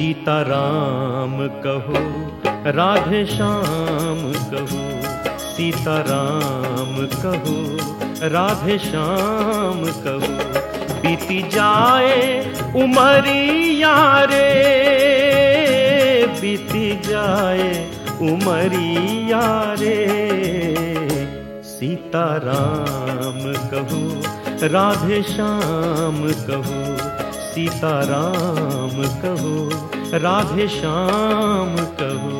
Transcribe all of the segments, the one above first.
सीताराम कहो, राधे श्याम कहो, सीता राम कहो, राधे श्याम कहो, बीती जाए उमरिया रे बीती जाए उमरी रे सीताराम कहो, राधे श्याम कहो सीताराम कहो राधे श्याम कहो।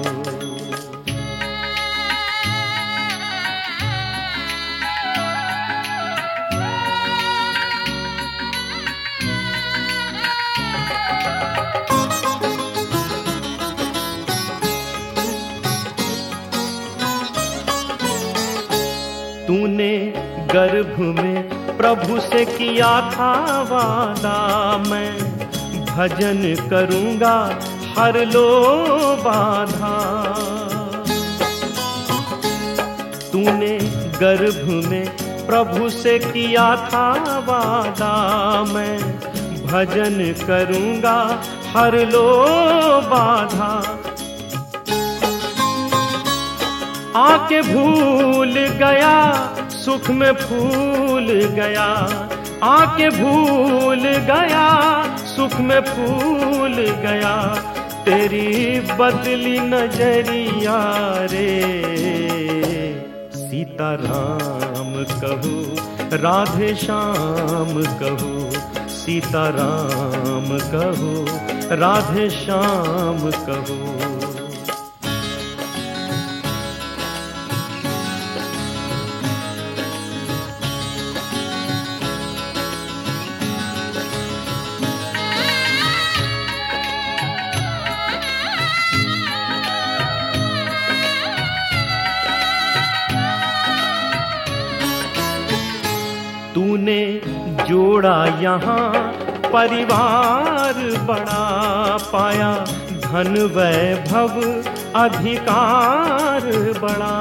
तूने गर्भ में प्रभु से किया था वादा, मैं भजन करूँगा हर लो बाधा तूने गर्भ में प्रभु से किया था वादा, मैं भजन करूँगा हर लो बाधा आके भूल गया सुख में फूल गया, आके भूल गया, सुख में फूल गया, तेरी बदली नज़रिया रे। सीता राम कहो, राधे श्याम कहो, सीताराम कहो, राधे श्याम कहो। तूने जोड़ा यहाँ, परिवार बड़ा पाया। धन वैभव अधिकार बड़ा।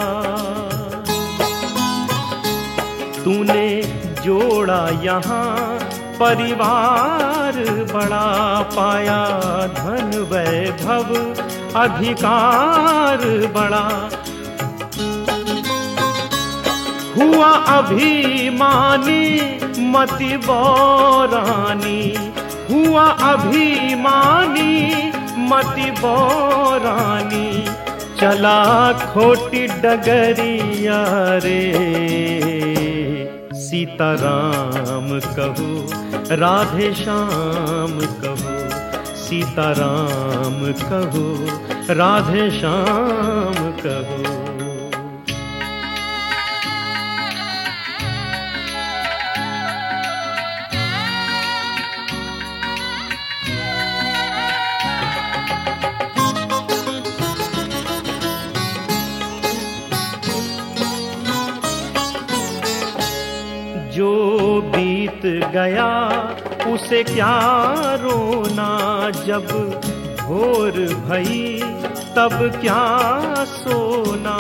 तूने जोड़ा यहाँ, परिवार बड़ा पाया। धन वैभव अधिकार बड़ा। हुआ अभिमानी मति बौरानी। हुआ अभिमानी मति बौरानी। चला खोटी डगरिया रे। सीताराम कहो, राधे श्याम कहो, सीताराम कहो, राधे श्याम कहो। गया, उसे क्या रोना जब भोर भई, तब क्या सोना?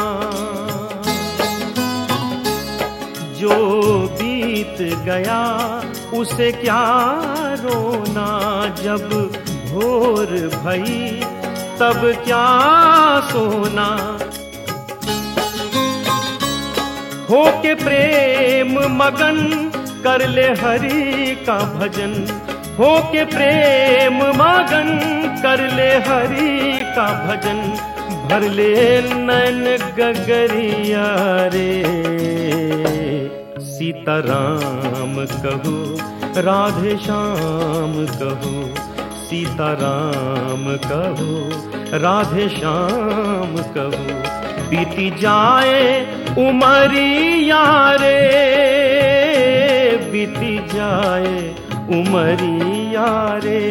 जो बीत गया, उसे क्या रोना जब भोर भई, तब क्या सोना? हो के प्रेम मगन कर ले हरि का भजन। हो के प्रेम मगन, कर ले हरि का भजन। भर ले नैन गगरिया रे। सीताराम कहो, राधे श्याम कहो, सीताराम कहो, राधे श्याम कहो, बीती जाए उमरिया रे। बीती जाए उमरिया रे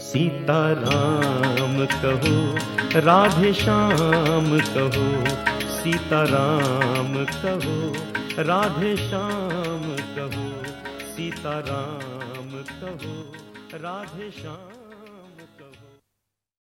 सीता राम कहो, राधे श्याम कहो सीता राम कहो, राधे श्याम कहो सीता राम कहो, राधे श्याम।